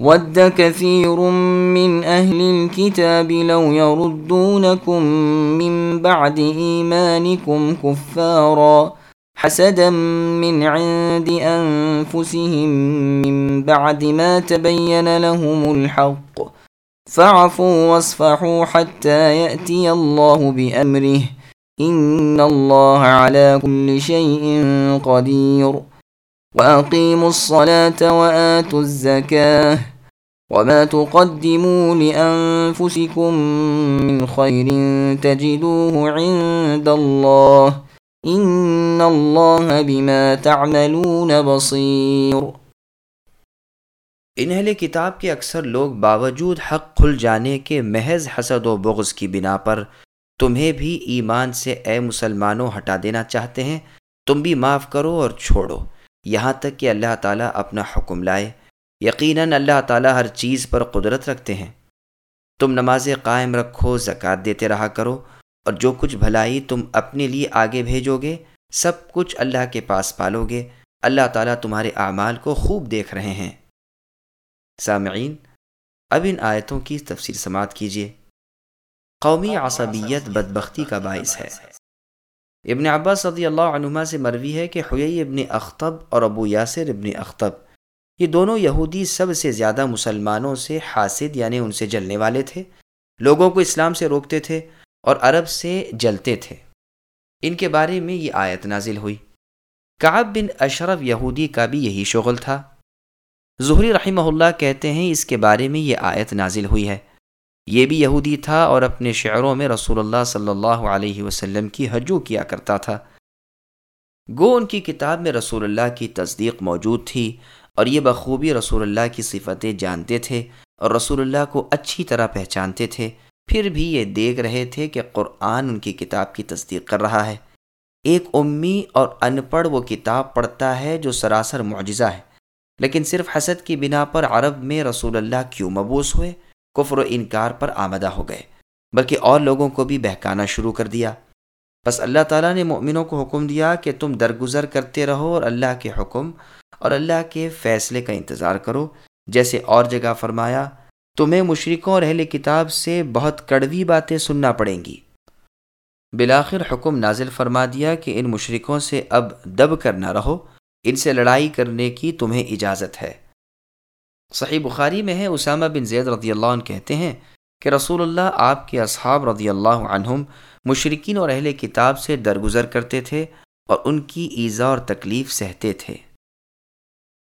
With كثير من أهل الكتاب لو يردونكم من بعد إيمانكم كفارا حسدا من عند أنفسهم من بعد ما تبين لهم الحق فاعفوا واصفحوا حتى يأتي الله بأمره إن الله على كل شيء قدير وأقيموا الصلاة وآتوا الزكاة وما تقدموا لأنفسكم من خير تجدوه عند الله إن الله بما تعملون بصير ان اہل کتاب کے اکثر لوگ باوجود حق کھل جانے کے محض حسد و بغض کی بنا پر تمہیں بھی ایمان سے اے مسلمانوں ہٹا دینا چاہتے ہیں تم بھی معاف کرو اور چھوڑو۔ یہاں تک کہ اللہ تعالیٰ اپنا حکم لائے۔ یقیناً اللہ تعالیٰ ہر چیز پر قدرت رکھتے ہیں۔ تم نماز قائم رکھو، زکوٰۃ دیتے رہا کرو، اور جو کچھ بھلائی تم اپنے لیے آگے بھیجو گے، سب کچھ اللہ کے پاس پالو گے۔ اللہ تعالیٰ تمہارے اعمال کو خوب دیکھ رہے ہیں۔ سامعین، اب ان آیتوں کی تفسیر سماعت کیجیے۔ قومی عصبیت بدبختی کا باعث ہے۔ ابن عباس صدی اللہ عنما سے مروی ہے کہ حیی ابن اختب اور ابو یاسر ابن اختب یہ دونوں یہودی سب سے زیادہ مسلمانوں سے حاسد یعنی ان سے جلنے والے تھے، لوگوں کو اسلام سے روکتے تھے اور عرب سے جلتے تھے۔ ان کے بارے میں یہ آیت نازل ہوئی۔ کعب بن اشرف یہودی کا بھی یہی شغل تھا۔ ظہری رحمہ اللہ کہتے ہیں اس کے بارے میں یہ آیت نازل ہوئی ہے۔ یہ بھی یہودی تھا اور اپنے شعروں میں رسول اللہ صلی اللہ علیہ وسلم کی حجو کیا کرتا تھا۔ گو ان کی کتاب میں رسول اللہ کی تصدیق موجود تھی اور یہ بخوبی رسول اللہ کی صفتیں جانتے تھے اور رسول اللہ کو اچھی طرح پہچانتے تھے۔ پھر بھی یہ دیکھ رہے تھے کہ قرآن ان کی کتاب کی تصدیق کر رہا ہے۔ ایک امی اور ان پڑھ وہ کتاب پڑھتا ہے جو سراسر معجزہ ہے، لیکن صرف حسد کی بنا پر عرب میں رسول اللہ کیوں مبوس ہوئے؟ کفر و انکار پر آمدہ ہو گئے، بلکہ اور لوگوں کو بھی بہکانا شروع کر دیا۔ بس اللہ تعالیٰ نے مؤمنوں کو حکم دیا کہ تم درگزر کرتے رہو اور اللہ کے حکم اور اللہ کے فیصلے کا انتظار کرو۔ جیسے اور جگہ فرمایا، تمہیں مشرقوں اور اہل کتاب سے بہت کڑوی باتیں سننا پڑیں گی۔ بلاخر حکم نازل فرما دیا کہ ان مشرقوں سے اب دب کر نہ رہو، ان سے لڑائی کرنے کی تمہیں اجازت ہے۔ صحیح بخاری میں ہے، اسامہ بن زید رضی اللہ عنہ کہتے ہیں کہ رسول اللہ آپ کے اصحاب رضی اللہ عنہم مشرقین اور اہل کتاب سے درگزر کرتے تھے اور ان کی ایزا اور تکلیف سہتے تھے۔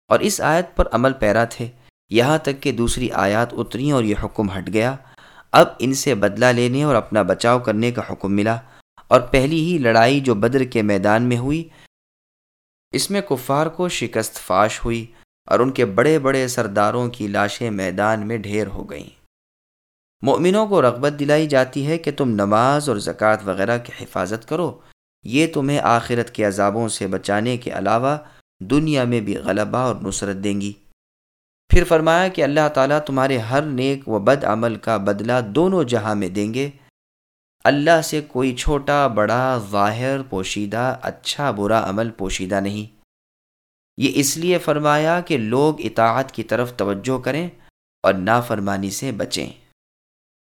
اور اس آیت پر عمل پیرا تھے۔ یہاں تک کہ دوسری آیات اتری اور یہ حکم ہٹ گیا۔ اب ان سے بدلہ لینے اور اپنا بچاؤ کرنے کا حکم ملا۔ اور پہلی ہی لڑائی جو بدر کے میدان میں ہوئی، اس میں کفار کو شکست فاش ہوئی۔ اور ان کے بڑے بڑے سرداروں کی لاشیں میدان میں ڈھیر ہو گئیں۔ مؤمنوں کو رغبت دلائی جاتی ہے کہ تم نماز اور زکوٰۃ وغیرہ کی حفاظت کرو۔ یہ تمہیں آخرت کے عذابوں سے بچانے کے علاوہ دنیا میں بھی غلبہ اور نصرت دیں گی۔ پھر فرمایا کہ اللہ تعالیٰ تمہارے ہر نیک و بد عمل کا بدلہ دونوں جہاں میں دیں گے۔ اللہ سے کوئی چھوٹا، بڑا، ظاہر، پوشیدہ اچھا برا عمل پوشیدہ نہیں۔ یہ اس لیے فرمایا کہ لوگ اطاعت کی طرف توجہ کریں اور نافرمانی سے بچیں۔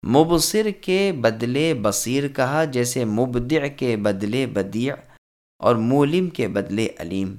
مبصر کے بدلے بصیر کہا جیسے مبدع کے بدلے بدیع اور مولم کے بدلے علیم۔